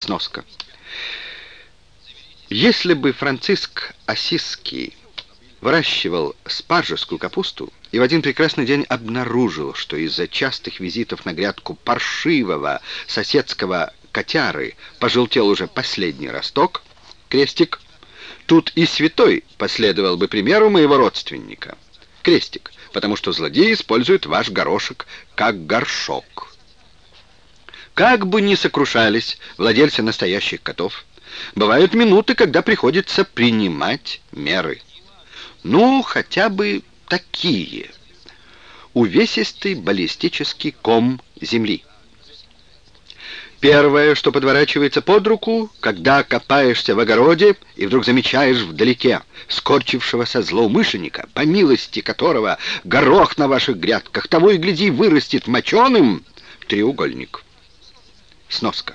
Сноска. Если бы Франциск Осиский выращивал спаржескую капусту и в один прекрасный день обнаружил, что из-за частых визитов на грядку паршивого соседского котяры пожелтел уже последний росток, крестик, тут и святой последовал бы примеру моего родственника, крестик, потому что злодеи используют ваш горошек как горшок. Как бы ни сокрушались владельцы настоящих котов, бывают минуты, когда приходится принимать меры. Ну, хотя бы такие. Увесистый баллистический ком земли. Первое, что подворачивается под руку, когда копаешься в огороде и вдруг замечаешь вдалеке скорчившегося злоумышленника, по милости которого горох на ваших грядках того и гляди вырастет моченым, треугольник. Сноска.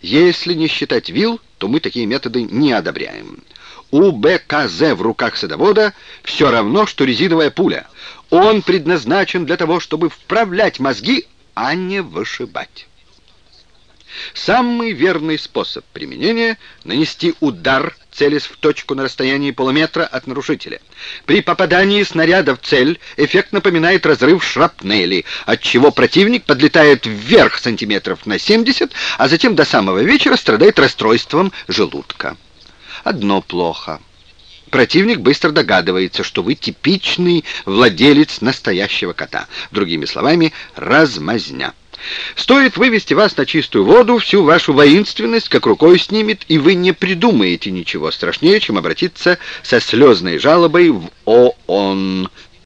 Если не считать вил, то мы такие методы не одобряем. У БКЗ в руках садовода все равно, что резиновая пуля. Он предназначен для того, чтобы вправлять мозги, а не вышибать. Самый верный способ применения — нанести удар, целясь в точку на расстоянии полуметра от нарушителя. При попадании снаряда в цель эффект напоминает разрыв шрапнели, отчего противник подлетает вверх сантиметров на 70, а затем до самого вечера страдает расстройством желудка. Одно плохо. Противник быстро догадывается, что вы типичный владелец настоящего кота. Другими словами, размазня. Стоит вывести вас на чистую воду, всю вашу воинственность как рукой снимет, и вы не придумаете ничего страшнее, чем обратиться со слезной жалобой в ООН.